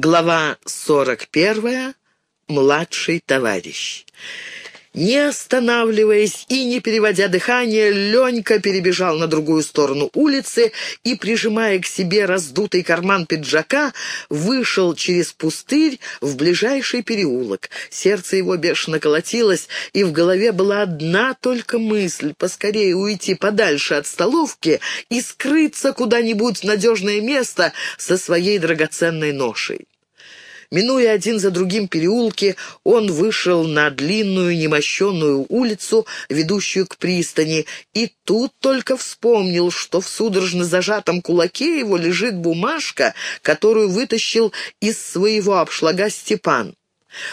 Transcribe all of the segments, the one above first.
Глава 41. Младший товарищ. Не останавливаясь и не переводя дыхание, Ленька перебежал на другую сторону улицы и, прижимая к себе раздутый карман пиджака, вышел через пустырь в ближайший переулок. Сердце его бешено колотилось, и в голове была одна только мысль — поскорее уйти подальше от столовки и скрыться куда-нибудь в надежное место со своей драгоценной ношей. Минуя один за другим переулки, он вышел на длинную немощенную улицу, ведущую к пристани, и тут только вспомнил, что в судорожно зажатом кулаке его лежит бумажка, которую вытащил из своего обшлага Степан.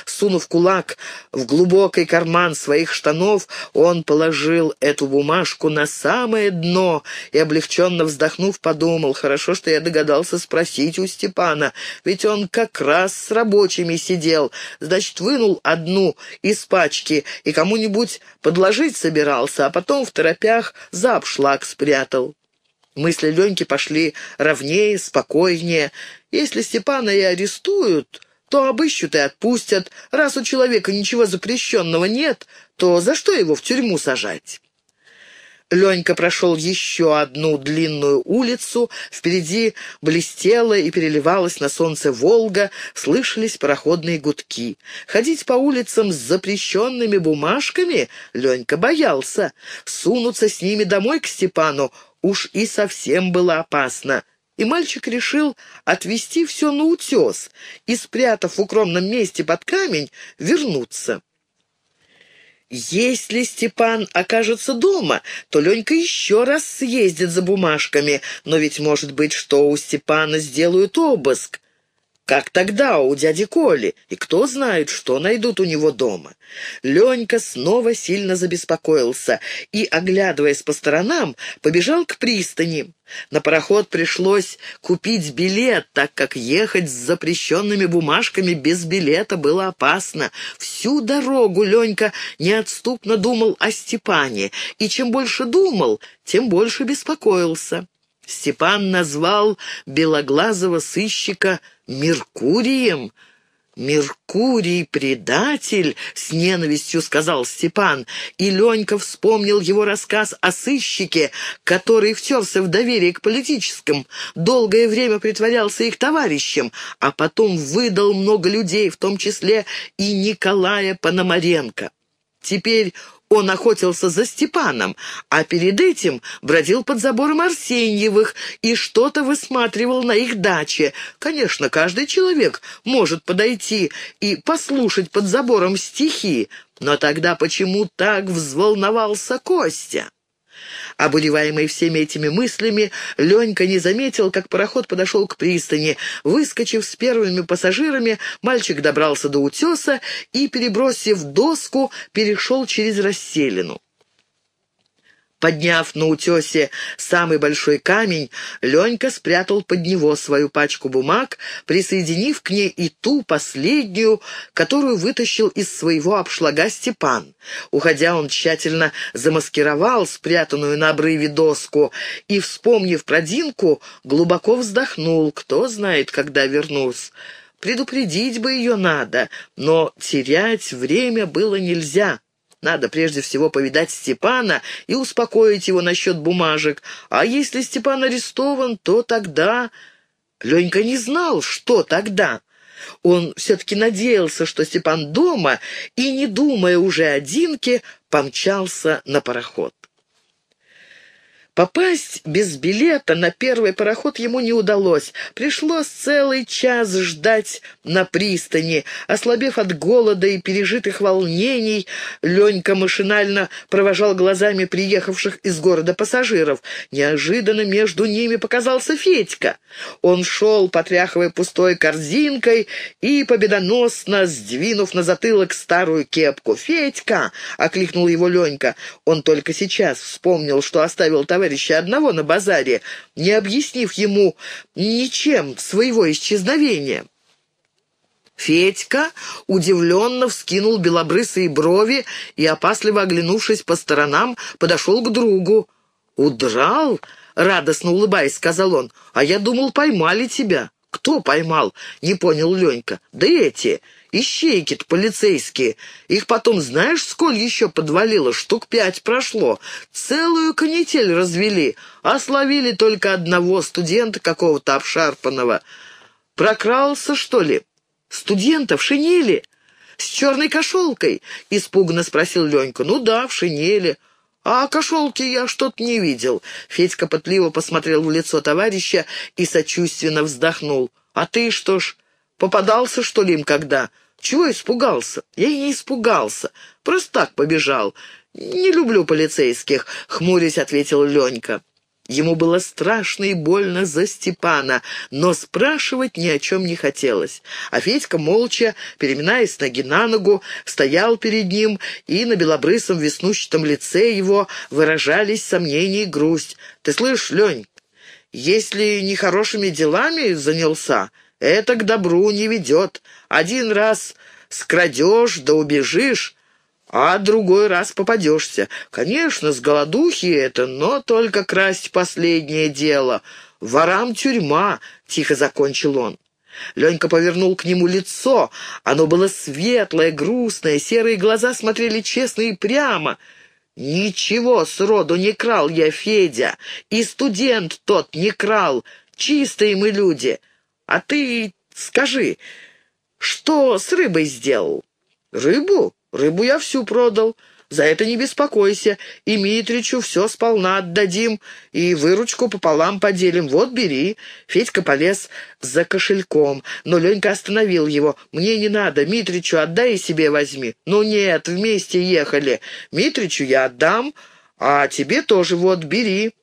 Сунув кулак в глубокий карман своих штанов, он положил эту бумажку на самое дно и, облегченно вздохнув, подумал, хорошо, что я догадался спросить у Степана, ведь он как раз с рабочими сидел, значит, вынул одну из пачки и кому-нибудь подложить собирался, а потом в торопях за обшлаг спрятал. Мысли Леньки пошли ровнее, спокойнее. Если Степана и арестуют, то обыщут и отпустят. Раз у человека ничего запрещенного нет, то за что его в тюрьму сажать? Ленька прошел еще одну длинную улицу, впереди блестела и переливалась на солнце Волга, слышались пароходные гудки. Ходить по улицам с запрещенными бумажками Ленька боялся. Сунуться с ними домой к Степану уж и совсем было опасно и мальчик решил отвезти все на утес и, спрятав в укромном месте под камень, вернуться. Если Степан окажется дома, то Ленька еще раз съездит за бумажками, но ведь может быть, что у Степана сделают обыск. Как тогда у дяди Коли? И кто знает, что найдут у него дома? Ленька снова сильно забеспокоился и, оглядываясь по сторонам, побежал к пристани. На пароход пришлось купить билет, так как ехать с запрещенными бумажками без билета было опасно. Всю дорогу Ленька неотступно думал о Степане, и чем больше думал, тем больше беспокоился. Степан назвал белоглазого сыщика Меркурием. «Меркурий — предатель!» — с ненавистью сказал Степан, и Ленька вспомнил его рассказ о сыщике, который втерся в доверие к политическим, долгое время притворялся их товарищем, а потом выдал много людей, в том числе и Николая Пономаренко. Теперь он охотился за Степаном, а перед этим бродил под забором Арсеньевых и что-то высматривал на их даче. Конечно, каждый человек может подойти и послушать под забором стихи, но тогда почему так взволновался Костя? Обуреваемый всеми этими мыслями, Ленька не заметил, как пароход подошел к пристани. Выскочив с первыми пассажирами, мальчик добрался до утеса и, перебросив доску, перешел через расселину. Подняв на утесе самый большой камень, Ленька спрятал под него свою пачку бумаг, присоединив к ней и ту последнюю, которую вытащил из своего обшлага Степан. Уходя, он тщательно замаскировал спрятанную на обрыве доску и, вспомнив про Динку, глубоко вздохнул. Кто знает, когда вернусь. Предупредить бы ее надо, но терять время было нельзя. Надо прежде всего повидать Степана и успокоить его насчет бумажек. А если Степан арестован, то тогда... Ленька не знал, что тогда. Он все-таки надеялся, что Степан дома, и, не думая уже о Динке, помчался на пароход. Попасть без билета на первый пароход ему не удалось. Пришлось целый час ждать на пристани. Ослабев от голода и пережитых волнений, Ленька машинально провожал глазами приехавших из города пассажиров. Неожиданно между ними показался Федька. Он шел, потряхивая пустой корзинкой и победоносно сдвинув на затылок старую кепку. «Федька!» — окликнул его Ленька. Он только сейчас вспомнил, что оставил товарища товарища одного на базаре, не объяснив ему ничем своего исчезновения. Федька удивленно вскинул белобрысые брови и, опасливо оглянувшись по сторонам, подошел к другу. «Удрал?» — радостно улыбаясь, сказал он. «А я думал, поймали тебя». «Кто поймал?» — не понял Ленька. «Да эти, ищейки-то полицейские. Их потом знаешь, сколь еще подвалило? Штук пять прошло. Целую канитель развели, а словили только одного студента какого-то обшарпанного. Прокрался, что ли? Студента в шинели?» «С черной кошелкой?» — испуганно спросил Ленька. «Ну да, в шинели». «А кошелки я что-то не видел». Федька пытливо посмотрел в лицо товарища и сочувственно вздохнул. «А ты что ж, попадался, что ли, им когда? Чего испугался?» «Я и не испугался. Просто так побежал. Не люблю полицейских», — хмурясь ответил Ленька. Ему было страшно и больно за Степана, но спрашивать ни о чем не хотелось. А Федька, молча, переминаясь ноги на ногу, стоял перед ним, и на белобрысом веснущатом лице его выражались сомнения и грусть. «Ты слышишь, Лень, если нехорошими делами занялся, это к добру не ведет. Один раз скрадешь да убежишь, а другой раз попадешься. Конечно, с голодухи это, но только красть последнее дело. Ворам тюрьма, — тихо закончил он. Ленька повернул к нему лицо. Оно было светлое, грустное, серые глаза смотрели честно и прямо. «Ничего сроду не крал я, Федя, и студент тот не крал. Чистые мы люди. А ты скажи, что с рыбой сделал?» «Рыбу? Рыбу я всю продал. За это не беспокойся. И Митричу все сполна отдадим, и выручку пополам поделим. Вот, бери». Федька полез за кошельком, но Ленька остановил его. «Мне не надо. Митричу отдай и себе возьми». «Ну нет, вместе ехали. Митричу я отдам, а тебе тоже вот, бери».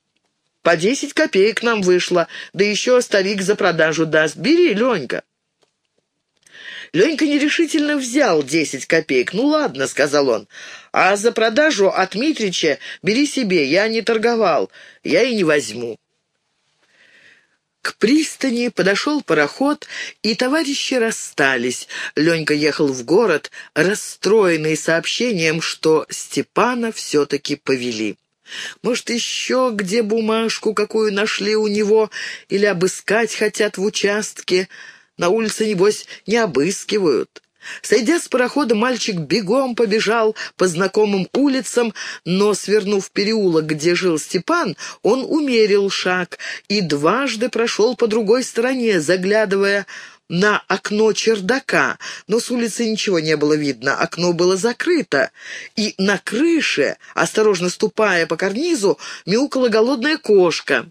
По десять копеек нам вышло, да еще старик за продажу даст. Бери, Ленька. Ленька нерешительно взял десять копеек. «Ну ладно», — сказал он, — «а за продажу от Митрича бери себе, я не торговал, я и не возьму». К пристани подошел пароход, и товарищи расстались. Ленька ехал в город, расстроенный сообщением, что Степана все-таки повели. Может, еще где бумажку какую нашли у него или обыскать хотят в участке. На улице, небось, не обыскивают. Сойдя с парохода, мальчик бегом побежал по знакомым улицам, но, свернув переулок, где жил Степан, он умерил шаг и дважды прошел по другой стороне, заглядывая на окно чердака, но с улицы ничего не было видно, окно было закрыто, и на крыше, осторожно ступая по карнизу, мяукала голодная кошка.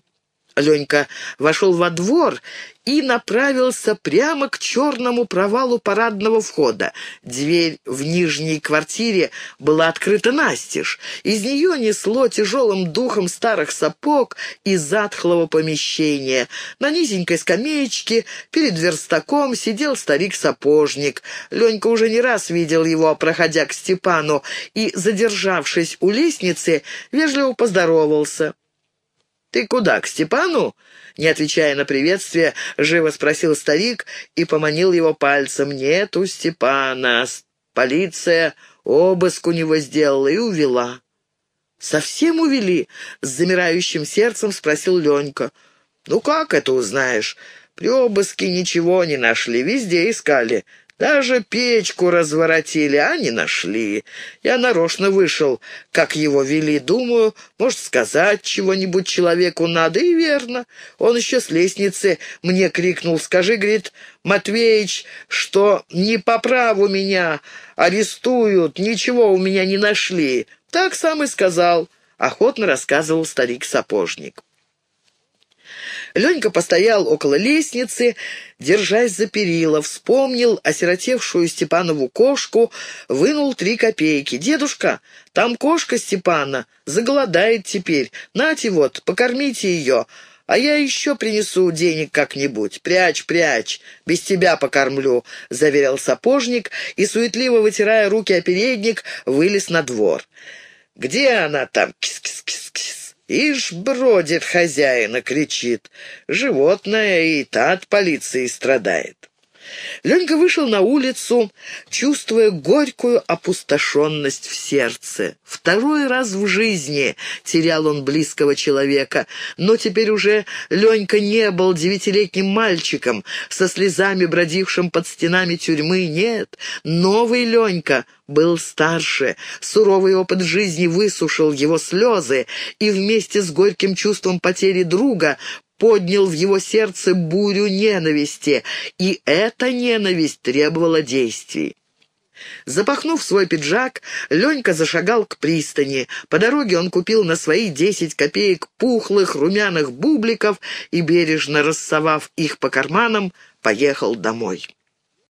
Ленька вошел во двор и направился прямо к черному провалу парадного входа. Дверь в нижней квартире была открыта настежь. Из нее несло тяжелым духом старых сапог и затхлого помещения. На низенькой скамеечке перед верстаком сидел старик-сапожник. Ленька уже не раз видел его, проходя к Степану, и, задержавшись у лестницы, вежливо поздоровался. «Ты куда, к Степану?» Не отвечая на приветствие, живо спросил старик и поманил его пальцем. «Нет у Степана. Полиция обыск у него сделала и увела». «Совсем увели?» — с замирающим сердцем спросил Ленька. «Ну как это узнаешь? При обыске ничего не нашли, везде искали. Даже печку разворотили, а не нашли. Я нарочно вышел, как его вели. Думаю, может, сказать чего-нибудь человеку надо, и верно. Он еще с лестницы мне крикнул. Скажи, говорит, Матвеич, что не по праву меня арестуют, ничего у меня не нашли. Так сам и сказал, — охотно рассказывал старик-сапожник. Ленька постоял около лестницы, держась за перила, вспомнил осиротевшую Степанову кошку, вынул три копейки. «Дедушка, там кошка Степана, заголодает теперь. Нате вот, покормите ее, а я еще принесу денег как-нибудь. Прячь, прячь, без тебя покормлю», — заверил сапожник и, суетливо вытирая руки о передник, вылез на двор. «Где она там? Кис-кис-кис-кис!» Ишь, бродит хозяина, кричит. Животное и та от полиции страдает. Ленька вышел на улицу, чувствуя горькую опустошенность в сердце. Второй раз в жизни терял он близкого человека, но теперь уже Ленька не был девятилетним мальчиком, со слезами бродившим под стенами тюрьмы, нет. Новый Ленька был старше, суровый опыт жизни высушил его слезы, и вместе с горьким чувством потери друга поднял в его сердце бурю ненависти, и эта ненависть требовала действий. Запахнув свой пиджак, Ленька зашагал к пристани. По дороге он купил на свои десять копеек пухлых румяных бубликов и, бережно рассовав их по карманам, поехал домой.